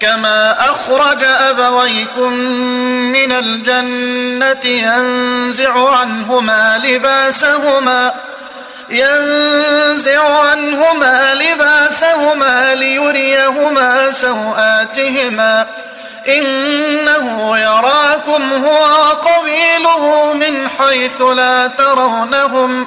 كما أخرج أبويكم من الجنة ينزع عنهما لباسهما ينزع عنهما لباسهما ليريهما سوآتهما إنه يراكم هو وقبيله من حيث لا ترونهم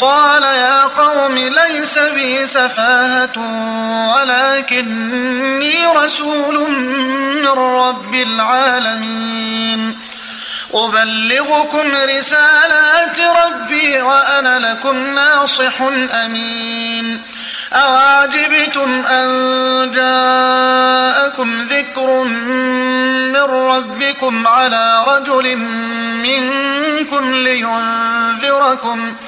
قال يا قوم ليس بي سفاهة ولكني رسول من رب العالمين. أبلغكم رسالات ربي وأنا لكم ناصح أمين. أواجبتم أن جاءكم ذكر من ربكم على رجل منكم لينذركم ۖ.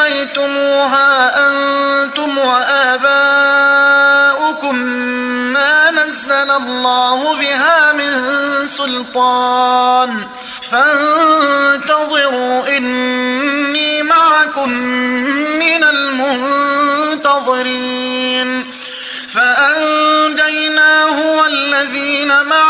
سميتموها أنتم وآباؤكم ما نزل الله بها من سلطان فانتظروا إني معكم من المنتظرين فأنجيناه والذين معه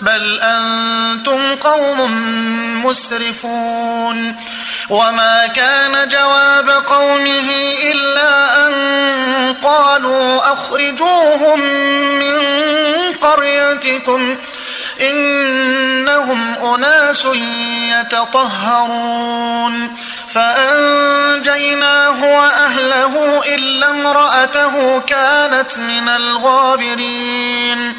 بل أنتم قوم مسرفون وما كان جواب قومه إلا أن قالوا أخرجوهم من قريتكم إنهم أناس يتطهرون فأنجيناه وأهله إلا امرأته كانت من الغابرين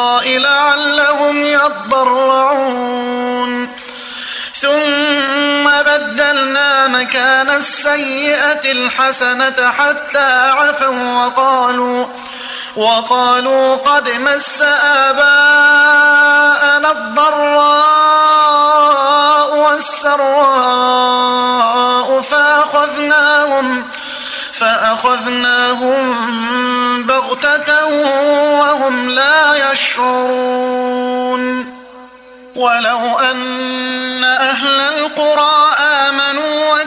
السيئة الحسنة حتى عفوا وقالوا وقالوا قد مس آباءنا الضراء والسراء فأخذناهم فأخذناهم بغتة وهم لا يشعرون ولو أن أهل القرى آمنوا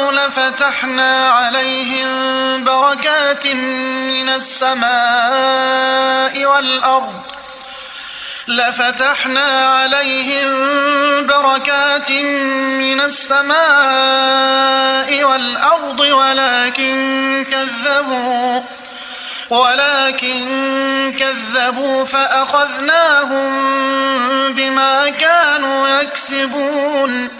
واتقوا لفتحنا عليهم بركات من السماء والأرض لفتحنا عليهم بركات من السماء والأرض ولكن كذبوا ولكن كذبوا فأخذناهم بما كانوا يكسبون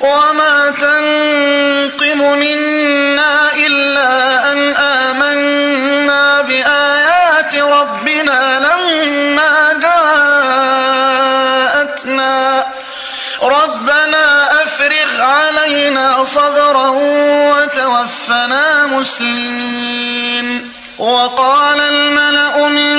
وما تنقم منا إلا أن آمنا بآيات ربنا لما جاءتنا ربنا أفرغ علينا صبرا وتوفنا مسلمين وقال الملأ من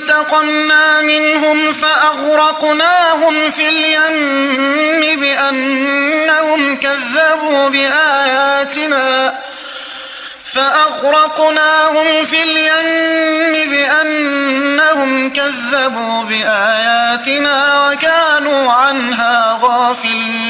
فانتقمنا منهم فأغرقناهم في اليم بأنهم كذبوا بآياتنا فأغرقناهم في اليم بأنهم كذبوا بآياتنا وكانوا عنها غافلين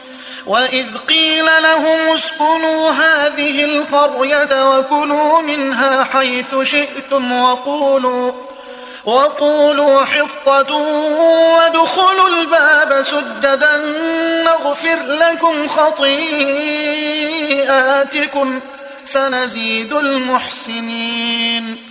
وإذ قيل لهم اسكنوا هذه القرية وكلوا منها حيث شئتم وقولوا وقولوا حطة وادخلوا الباب سددا نغفر لكم خطيئاتكم سنزيد المحسنين.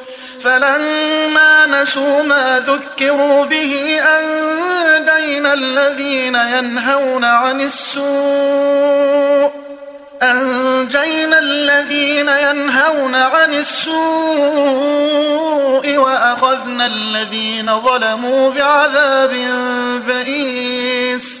فلما نسوا ما ذكروا به أنجينا الذين ينهون عن السوء أنجينا الذين ينهون عن السوء وأخذنا الذين ظلموا بعذاب بئيس